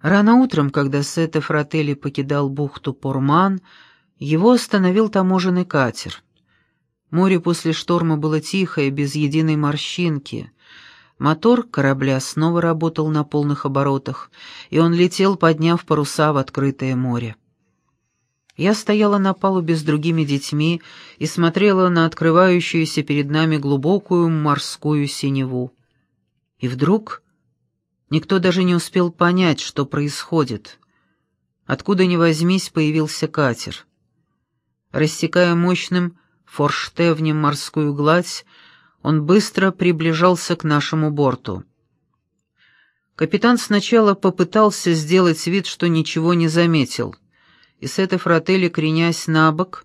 Рано утром, когда Сета Фрателли покидал бухту Порман, его остановил таможенный катер. Море после шторма было тихое, без единой морщинки. Мотор корабля снова работал на полных оборотах, и он летел, подняв паруса в открытое море. Я стояла на палубе с другими детьми и смотрела на открывающуюся перед нами глубокую морскую синеву. И вдруг никто даже не успел понять, что происходит. Откуда ни возьмись, появился катер. Рассекая мощным форштевнем морскую гладь, он быстро приближался к нашему борту. Капитан сначала попытался сделать вид, что ничего не заметил — и с этой фротели, кренясь на бок,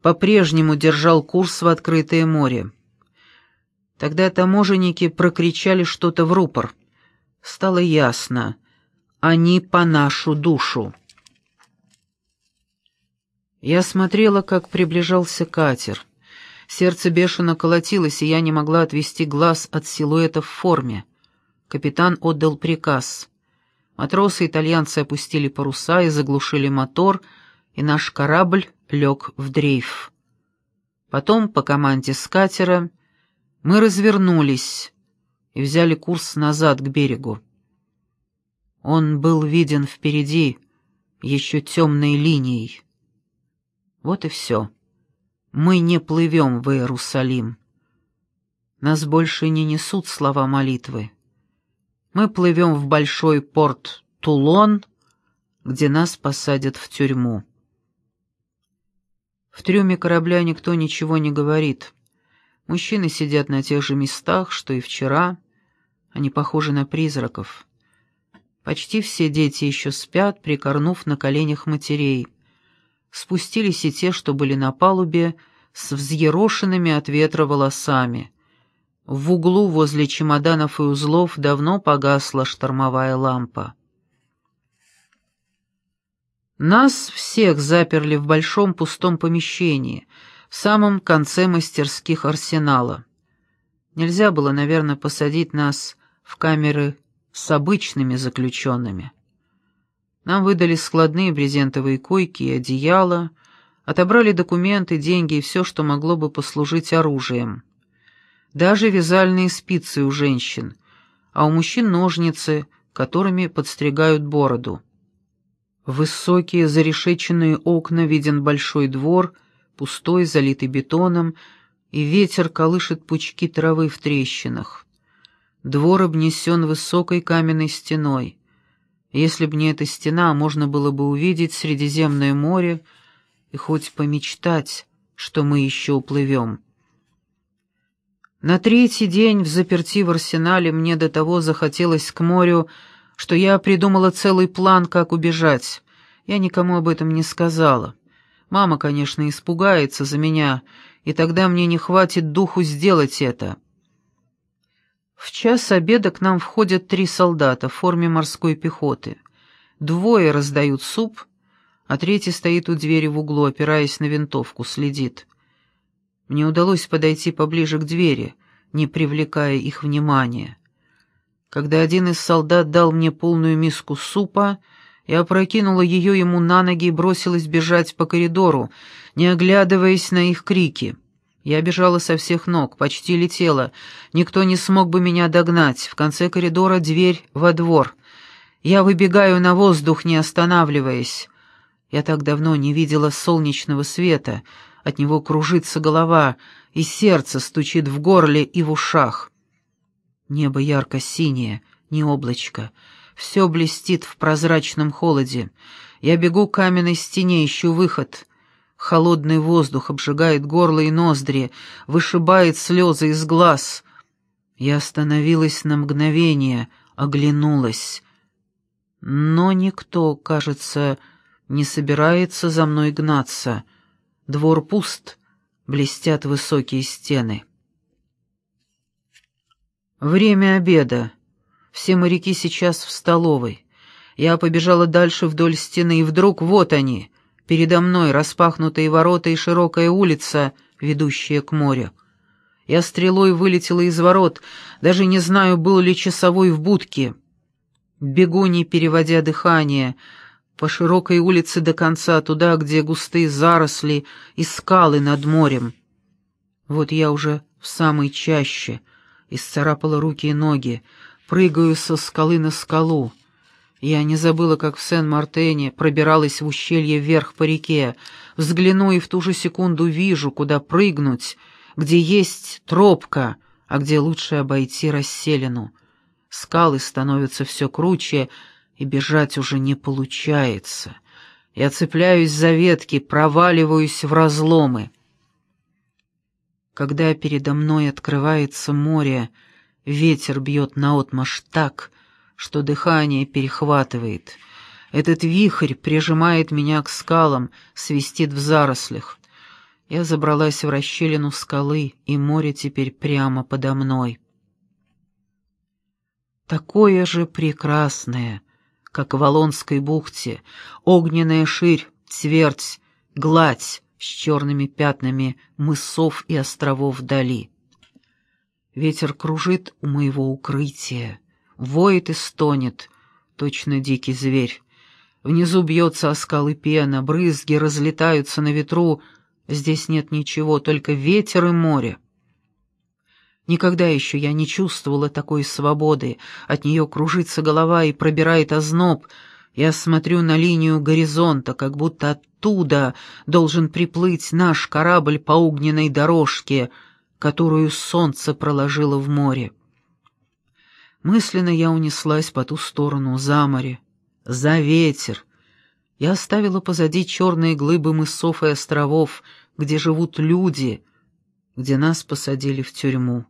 по-прежнему держал курс в открытое море. Тогда таможенники прокричали что-то в рупор. Стало ясно. Они по нашу душу. Я смотрела, как приближался катер. Сердце бешено колотилось, и я не могла отвести глаз от силуэта в форме. Капитан отдал приказ. Матросы-итальянцы опустили паруса и заглушили мотор, и наш корабль лег в дрейф. Потом, по команде с катера, мы развернулись и взяли курс назад к берегу. Он был виден впереди, еще темной линией. Вот и все. Мы не плывем в Иерусалим. Нас больше не несут слова молитвы. Мы плывем в большой порт Тулон, где нас посадят в тюрьму. В трюме корабля никто ничего не говорит. Мужчины сидят на тех же местах, что и вчера. Они похожи на призраков. Почти все дети еще спят, прикорнув на коленях матерей. Спустились и те, что были на палубе, с взъерошенными от ветра волосами. В углу возле чемоданов и узлов давно погасла штормовая лампа. Нас всех заперли в большом пустом помещении, в самом конце мастерских арсенала. Нельзя было, наверное, посадить нас в камеры с обычными заключенными. Нам выдали складные брезентовые койки и одеяла, отобрали документы, деньги и все, что могло бы послужить оружием даже вязальные спицы у женщин, а у мужчин ножницы, которыми подстригают бороду. Высокие зарешеченные окна виден большой двор, пустой, залитый бетоном, и ветер колышет пучки травы в трещинах. Двор обнесен высокой каменной стеной. Если б не эта стена, можно было бы увидеть Средиземное море и хоть помечтать, что мы еще уплывем. На третий день в заперти в арсенале мне до того захотелось к морю, что я придумала целый план, как убежать. Я никому об этом не сказала. Мама, конечно, испугается за меня, и тогда мне не хватит духу сделать это. В час обеда к нам входят три солдата в форме морской пехоты. Двое раздают суп, а третий стоит у двери в углу, опираясь на винтовку, следит. Мне удалось подойти поближе к двери, не привлекая их внимания. Когда один из солдат дал мне полную миску супа, я опрокинула ее ему на ноги и бросилась бежать по коридору, не оглядываясь на их крики. Я бежала со всех ног, почти летела. Никто не смог бы меня догнать. В конце коридора дверь во двор. Я выбегаю на воздух, не останавливаясь. Я так давно не видела солнечного света — от него кружится голова, и сердце стучит в горле и в ушах. Небо ярко-синее, не облачко. Все блестит в прозрачном холоде. Я бегу к каменной стене, ищу выход. Холодный воздух обжигает горло и ноздри, вышибает слезы из глаз. Я остановилась на мгновение, оглянулась. Но никто, кажется, не собирается за мной гнаться. Двор пуст, блестят высокие стены. Время обеда. Все моряки сейчас в столовой. Я побежала дальше вдоль стены, и вдруг вот они, передо мной распахнутые ворота и широкая улица, ведущая к морю. Я стрелой вылетела из ворот, даже не знаю, был ли часовой в будке. Бегу, не переводя дыхание, по широкой улице до конца, туда, где густые заросли и скалы над морем. Вот я уже в самой чаще, исцарапала руки и ноги, прыгаю со скалы на скалу. Я не забыла, как в Сен-Мартене пробиралась в ущелье вверх по реке. Взгляну и в ту же секунду вижу, куда прыгнуть, где есть тропка, а где лучше обойти расселину. Скалы становятся все круче, и бежать уже не получается. Я цепляюсь за ветки, проваливаюсь в разломы. Когда передо мной открывается море, ветер бьет наотмашь так, что дыхание перехватывает. Этот вихрь прижимает меня к скалам, свистит в зарослях. Я забралась в расщелину скалы, и море теперь прямо подо мной. Такое же прекрасное, как в Волонской бухте, огненная ширь, твердь, гладь с черными пятнами мысов и островов вдали. Ветер кружит у моего укрытия, воет и стонет, точно дикий зверь. Внизу бьется о скалы пена, брызги разлетаются на ветру. Здесь нет ничего, только ветер и море. Никогда еще я не чувствовала такой свободы. От нее кружится голова и пробирает озноб. Я смотрю на линию горизонта, как будто оттуда должен приплыть наш корабль по огненной дорожке, которую солнце проложило в море. Мысленно я унеслась по ту сторону, за море, за ветер. Я оставила позади черные глыбы мысов и островов, где живут люди, где нас посадили в тюрьму.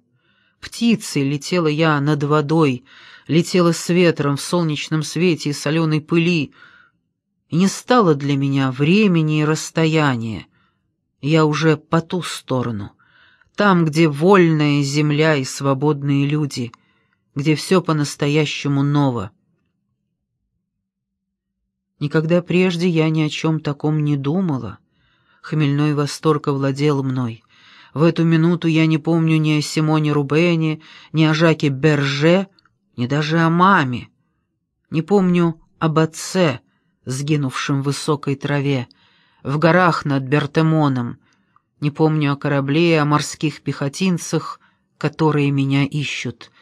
Птицей летела я над водой, летела с ветром в солнечном свете и соленой пыли, и не стало для меня времени и расстояния. Я уже по ту сторону, там, где вольная земля и свободные люди — где все по-настоящему ново. Никогда прежде я ни о чем таком не думала. Хмельной восторг овладел мной. В эту минуту я не помню ни о Симоне Рубене, ни о Жаке Берже, ни даже о маме. Не помню об отце, сгинувшем в высокой траве, в горах над Бертемоном. Не помню о корабле, о морских пехотинцах, которые меня ищут.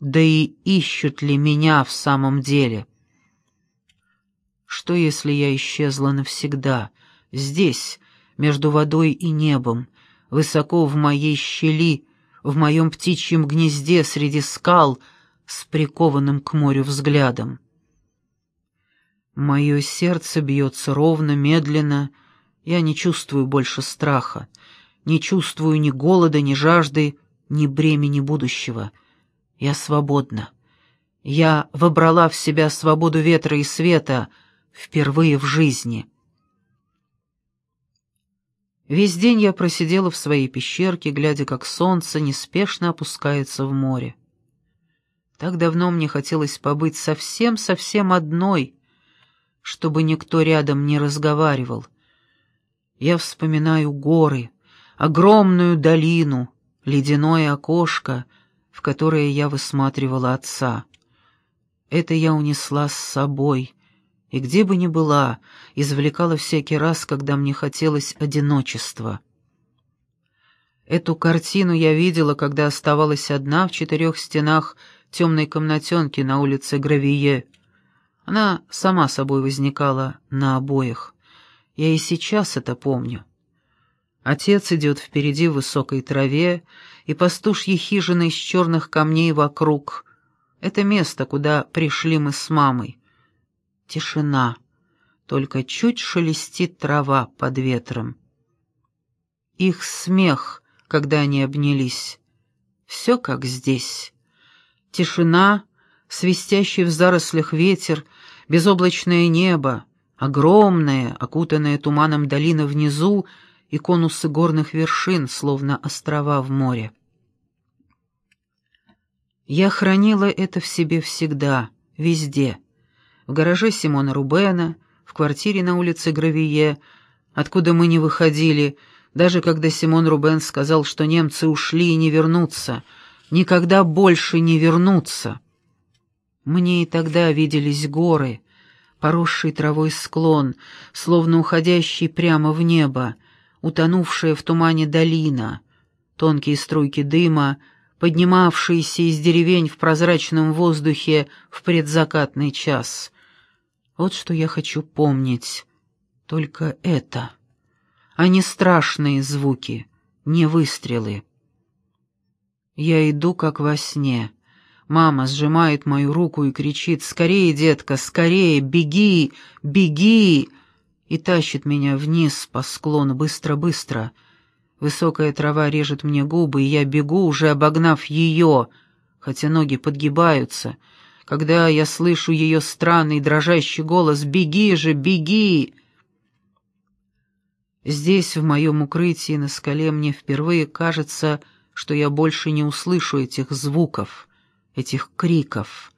Да и ищут ли меня в самом деле? Что, если я исчезла навсегда, здесь, между водой и небом, высоко в моей щели, в моем птичьем гнезде среди скал, с прикованным к морю взглядом? Мое сердце бьется ровно, медленно, я не чувствую больше страха, не чувствую ни голода, ни жажды, ни бремени будущего — я свободна. Я вобрала в себя свободу ветра и света впервые в жизни. Весь день я просидела в своей пещерке, глядя, как солнце неспешно опускается в море. Так давно мне хотелось побыть совсем-совсем одной, чтобы никто рядом не разговаривал. Я вспоминаю горы, огромную долину, ледяное окошко — в которое я высматривала отца. Это я унесла с собой, и где бы ни была, извлекала всякий раз, когда мне хотелось одиночества. Эту картину я видела, когда оставалась одна в четырех стенах темной комнатенки на улице Гравие. Она сама собой возникала на обоях. Я и сейчас это помню. Отец идет впереди в высокой траве, и пастушьи хижины из черных камней вокруг. Это место, куда пришли мы с мамой. Тишина, только чуть шелестит трава под ветром. Их смех, когда они обнялись. Все как здесь. Тишина, свистящий в зарослях ветер, безоблачное небо, огромная, окутанная туманом долина внизу — и конусы горных вершин, словно острова в море. Я хранила это в себе всегда, везде. В гараже Симона Рубена, в квартире на улице Гравие, откуда мы не выходили, даже когда Симон Рубен сказал, что немцы ушли и не вернутся, никогда больше не вернутся. Мне и тогда виделись горы, поросший травой склон, словно уходящий прямо в небо, утонувшая в тумане долина, тонкие струйки дыма, поднимавшиеся из деревень в прозрачном воздухе в предзакатный час. Вот что я хочу помнить. Только это. А не страшные звуки, не выстрелы. Я иду, как во сне. Мама сжимает мою руку и кричит «Скорее, детка, скорее, беги, беги!» и тащит меня вниз по склону быстро-быстро. Высокая трава режет мне губы, и я бегу, уже обогнав ее, хотя ноги подгибаются. Когда я слышу ее странный дрожащий голос «Беги же, беги!» Здесь, в моем укрытии на скале, мне впервые кажется, что я больше не услышу этих звуков, этих криков.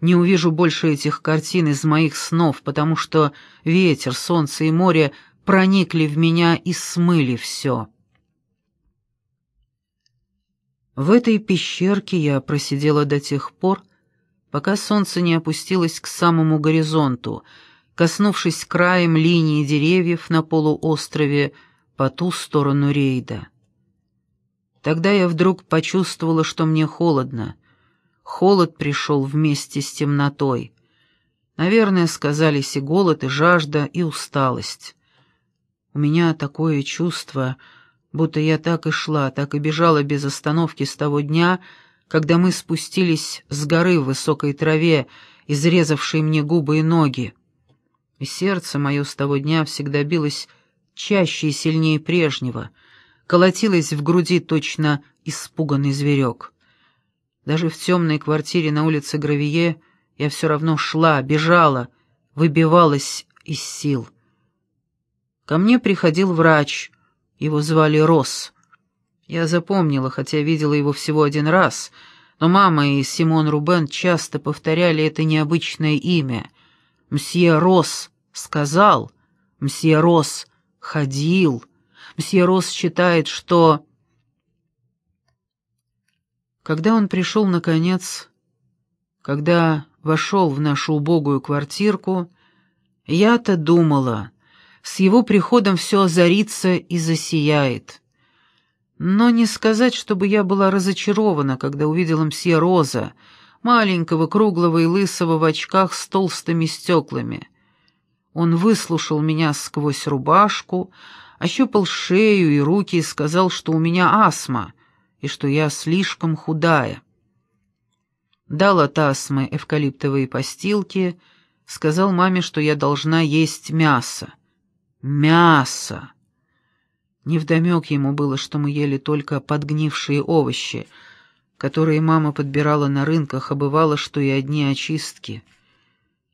Не увижу больше этих картин из моих снов, потому что ветер, солнце и море проникли в меня и смыли все. В этой пещерке я просидела до тех пор, пока солнце не опустилось к самому горизонту, коснувшись краем линии деревьев на полуострове по ту сторону рейда. Тогда я вдруг почувствовала, что мне холодно. Холод пришел вместе с темнотой. Наверное, сказались и голод, и жажда, и усталость. У меня такое чувство, будто я так и шла, так и бежала без остановки с того дня, когда мы спустились с горы в высокой траве, изрезавшей мне губы и ноги. И сердце мое с того дня всегда билось чаще и сильнее прежнего — колотилась в груди точно испуганный зверек. Даже в темной квартире на улице Гравие я все равно шла, бежала, выбивалась из сил. Ко мне приходил врач, его звали Рос. Я запомнила, хотя видела его всего один раз, но мама и Симон Рубен часто повторяли это необычное имя. «Мсье Рос сказал», «Мсье Рос ходил», Мсье Рос считает, что... Когда он пришел, наконец, когда вошел в нашу убогую квартирку, я-то думала, с его приходом все озарится и засияет. Но не сказать, чтобы я была разочарована, когда увидела мсье Роза, маленького, круглого и лысого в очках с толстыми стеклами. Он выслушал меня сквозь рубашку, ощупал шею и руки и сказал, что у меня астма и что я слишком худая. Дал от астмы эвкалиптовые постилки, сказал маме, что я должна есть мясо. Мясо! Невдомек ему было, что мы ели только подгнившие овощи, которые мама подбирала на рынках, а бывало, что и одни очистки.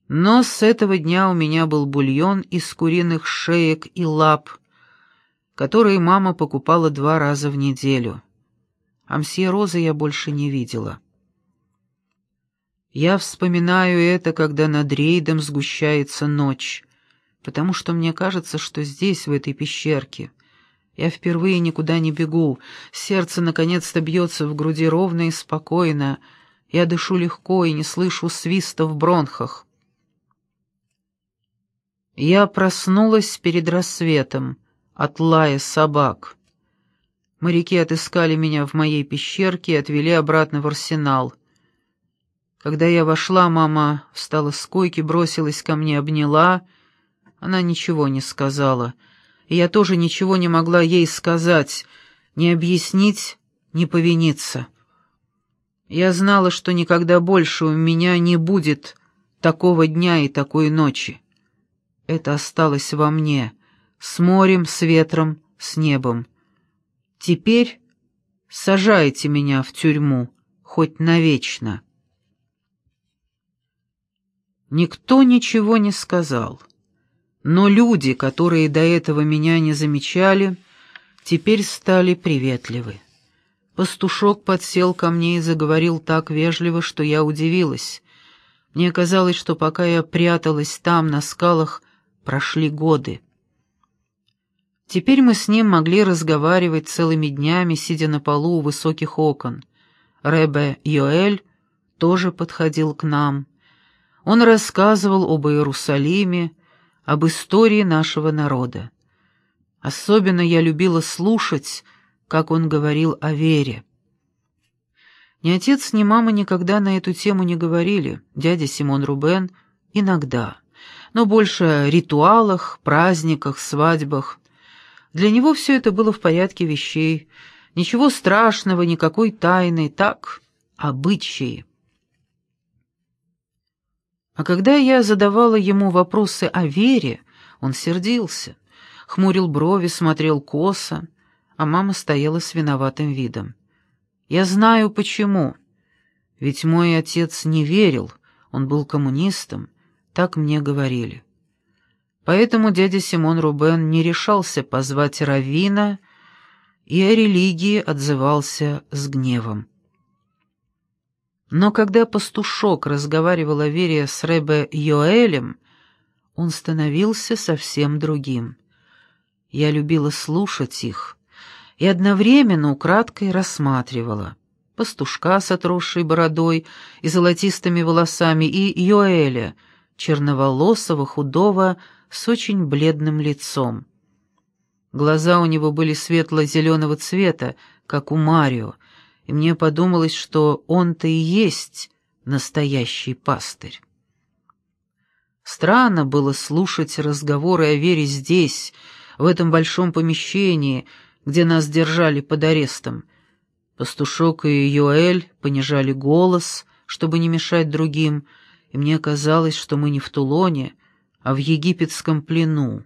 Но с этого дня у меня был бульон из куриных шеек и лап, которые мама покупала два раза в неделю. А мсье Розы я больше не видела. Я вспоминаю это, когда над рейдом сгущается ночь, потому что мне кажется, что здесь, в этой пещерке, я впервые никуда не бегу, сердце наконец-то бьется в груди ровно и спокойно, я дышу легко и не слышу свиста в бронхах. Я проснулась перед рассветом, от лая собак. Моряки отыскали меня в моей пещерке и отвели обратно в арсенал. Когда я вошла, мама встала с койки, бросилась ко мне, обняла. Она ничего не сказала, и я тоже ничего не могла ей сказать, не объяснить, не повиниться. Я знала, что никогда больше у меня не будет такого дня и такой ночи. Это осталось во мне — с морем, с ветром, с небом. Теперь сажайте меня в тюрьму, хоть навечно. Никто ничего не сказал, но люди, которые до этого меня не замечали, теперь стали приветливы. Пастушок подсел ко мне и заговорил так вежливо, что я удивилась. Мне казалось, что пока я пряталась там, на скалах, прошли годы. Теперь мы с ним могли разговаривать целыми днями, сидя на полу у высоких окон. Ребе Йоэль тоже подходил к нам. Он рассказывал об Иерусалиме, об истории нашего народа. Особенно я любила слушать, как он говорил о вере. Ни отец, ни мама никогда на эту тему не говорили, дядя Симон Рубен — иногда, но больше о ритуалах, праздниках, свадьбах. Для него все это было в порядке вещей, ничего страшного, никакой тайны, так, обычаи. А когда я задавала ему вопросы о вере, он сердился, хмурил брови, смотрел косо, а мама стояла с виноватым видом. Я знаю почему. Ведь мой отец не верил, он был коммунистом, так мне говорили. Поэтому дядя Симон Рубен не решался позвать Равина и о религии отзывался с гневом. Но когда пастушок разговаривал о вере с Ребе Йоэлем, он становился совсем другим. Я любила слушать их и одновременно украдкой рассматривала пастушка с отросшей бородой и золотистыми волосами и Йоэля, черноволосого, худого, с очень бледным лицом. Глаза у него были светло-зеленого цвета, как у Марио, и мне подумалось, что он-то и есть настоящий пастырь. Странно было слушать разговоры о вере здесь, в этом большом помещении, где нас держали под арестом. Пастушок и Йоэль понижали голос, чтобы не мешать другим, и мне казалось, что мы не в Тулоне, а в египетском плену,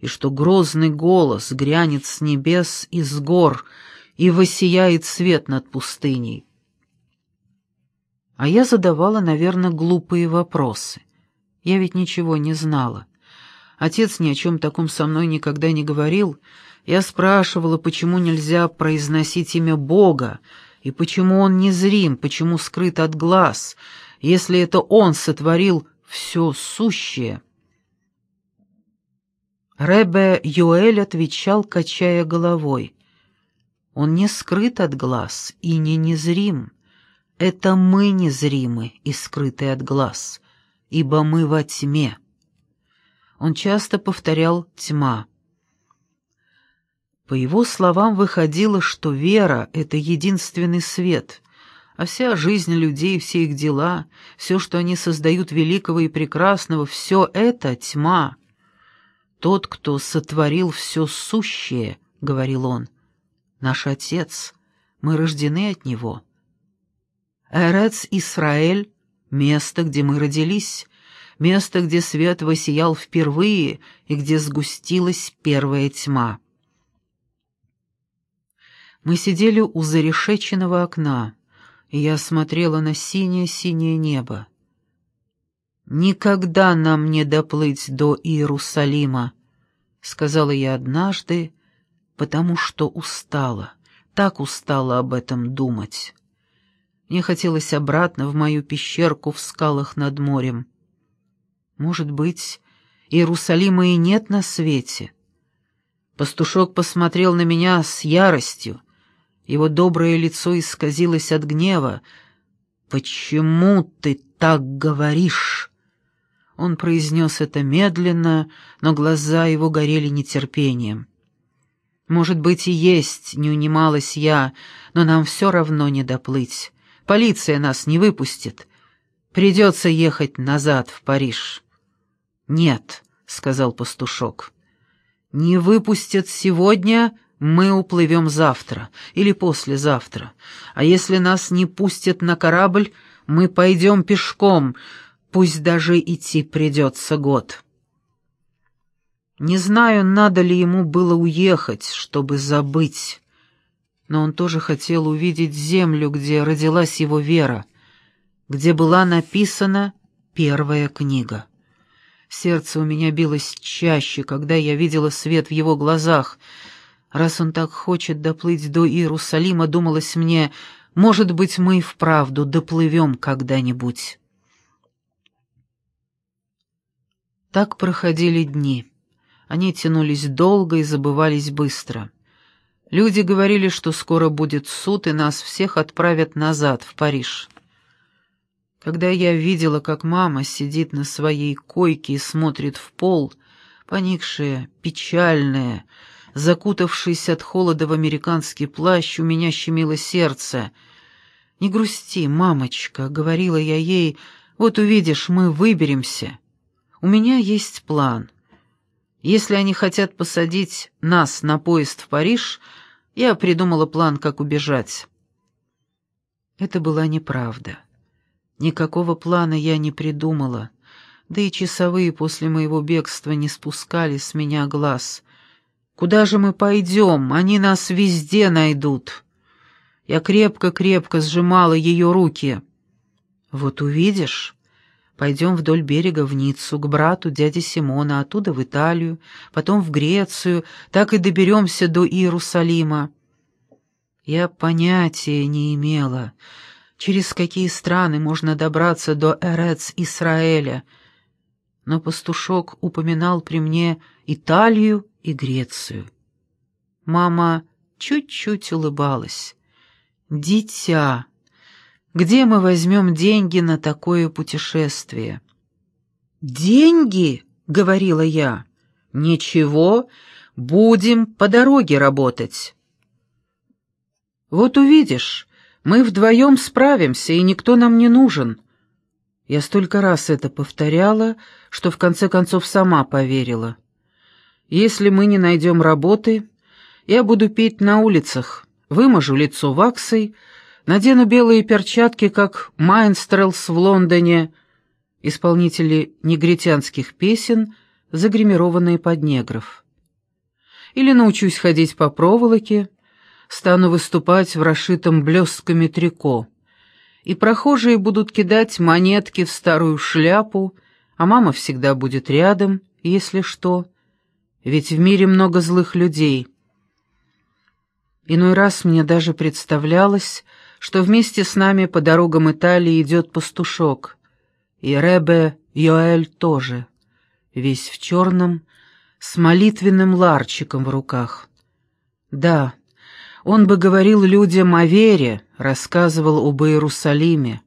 и что грозный голос грянет с небес и с гор — и воссияет свет над пустыней. А я задавала, наверное, глупые вопросы. Я ведь ничего не знала. Отец ни о чем таком со мной никогда не говорил. Я спрашивала, почему нельзя произносить имя Бога, и почему он незрим, почему скрыт от глаз, если это он сотворил все сущее. Ребе Юэль отвечал, качая головой. Он не скрыт от глаз и не незрим. Это мы незримы и скрыты от глаз, ибо мы во тьме. Он часто повторял «тьма». По его словам выходило, что вера — это единственный свет, а вся жизнь людей, все их дела, все, что они создают великого и прекрасного, все это — тьма. Тот, кто сотворил все сущее, — говорил он, наш Отец, мы рождены от Него. Эрец Исраэль — место, где мы родились, место, где свет воссиял впервые и где сгустилась первая тьма. Мы сидели у зарешеченного окна, и я смотрела на синее-синее небо. «Никогда нам не доплыть до Иерусалима», — сказала я однажды, потому что устала, так устала об этом думать. Мне хотелось обратно в мою пещерку в скалах над морем. Может быть, Иерусалима и нет на свете. Пастушок посмотрел на меня с яростью. Его доброе лицо исказилось от гнева. «Почему ты так говоришь?» Он произнес это медленно, но глаза его горели нетерпением. Может быть, и есть, не унималась я, но нам все равно не доплыть. Полиция нас не выпустит. Придется ехать назад, в Париж. «Нет», — сказал пастушок. «Не выпустят сегодня, мы уплывем завтра или послезавтра. А если нас не пустят на корабль, мы пойдем пешком, пусть даже идти придется год». Не знаю, надо ли ему было уехать, чтобы забыть, но он тоже хотел увидеть землю, где родилась его вера, где была написана первая книга. Сердце у меня билось чаще, когда я видела свет в его глазах. Раз он так хочет доплыть до Иерусалима, думалось мне, может быть, мы и вправду доплывем когда-нибудь. Так проходили дни. Они тянулись долго и забывались быстро. Люди говорили, что скоро будет суд, и нас всех отправят назад, в Париж. Когда я видела, как мама сидит на своей койке и смотрит в пол, поникшая, печальная, закутавшись от холода в американский плащ, у меня щемило сердце. «Не грусти, мамочка», — говорила я ей, — «вот увидишь, мы выберемся. У меня есть план. Если они хотят посадить нас на поезд в Париж, я придумала план, как убежать». Это была неправда. Никакого плана я не придумала, да и часовые после моего бегства не спускали с меня глаз. Куда же мы пойдем? Они нас везде найдут. Я крепко-крепко сжимала ее руки. Вот увидишь, пойдем вдоль берега в Ниццу, к брату дяди Симона, оттуда в Италию, потом в Грецию, так и доберемся до Иерусалима. Я понятия не имела, через какие страны можно добраться до Эрец-Исраэля, но пастушок упоминал при мне Италию и Грецию. Мама чуть-чуть улыбалась. «Дитя, где мы возьмем деньги на такое путешествие?» «Деньги?» — говорила я. «Ничего, будем по дороге работать». «Вот увидишь, мы вдвоем справимся, и никто нам не нужен». Я столько раз это повторяла, что в конце концов сама поверила. Если мы не найдем работы, я буду петь на улицах, выможу лицо ваксой, надену белые перчатки, как Майнстрелс в Лондоне, исполнители негритянских песен, загримированные под негров. Или научусь ходить по проволоке, стану выступать в расшитом блестками трико, и прохожие будут кидать монетки в старую шляпу, а мама всегда будет рядом, если что ведь в мире много злых людей. Иной раз мне даже представлялось, что вместе с нами по дорогам Италии идет пастушок, и Ребе Йоэль тоже, весь в черном, с молитвенным ларчиком в руках. Да, он бы говорил людям о вере, рассказывал об Иерусалиме,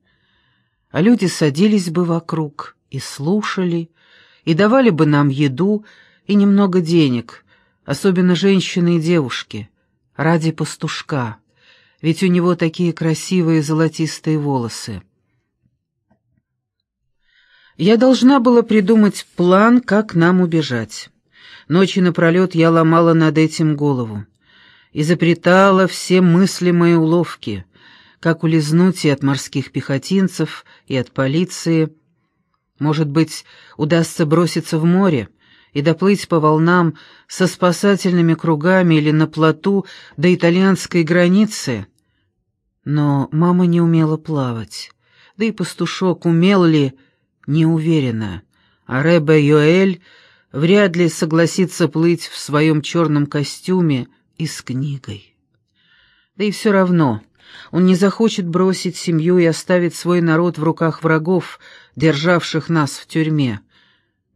а люди садились бы вокруг и слушали, и давали бы нам еду, и немного денег, особенно женщины и девушки, ради пастушка, ведь у него такие красивые золотистые волосы. Я должна была придумать план, как нам убежать. Ночи напролет я ломала над этим голову. Изобретала все мыслимые уловки, как улизнуть и от морских пехотинцев, и от полиции. Может быть, удастся броситься в море, и доплыть по волнам со спасательными кругами или на плоту до итальянской границы. Но мама не умела плавать, да и пастушок умел ли, не уверена, а Ребе Йоэль вряд ли согласится плыть в своем черном костюме и с книгой. Да и все равно, он не захочет бросить семью и оставить свой народ в руках врагов, державших нас в тюрьме.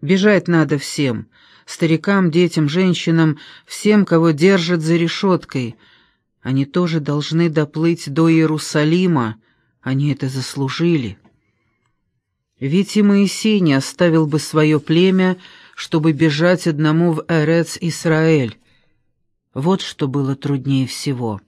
Бежать надо всем, старикам, детям, женщинам, всем, кого держат за решеткой. Они тоже должны доплыть до Иерусалима, они это заслужили. Ведь и Моисей не оставил бы свое племя, чтобы бежать одному в Эрец Исраэль. Вот что было труднее всего.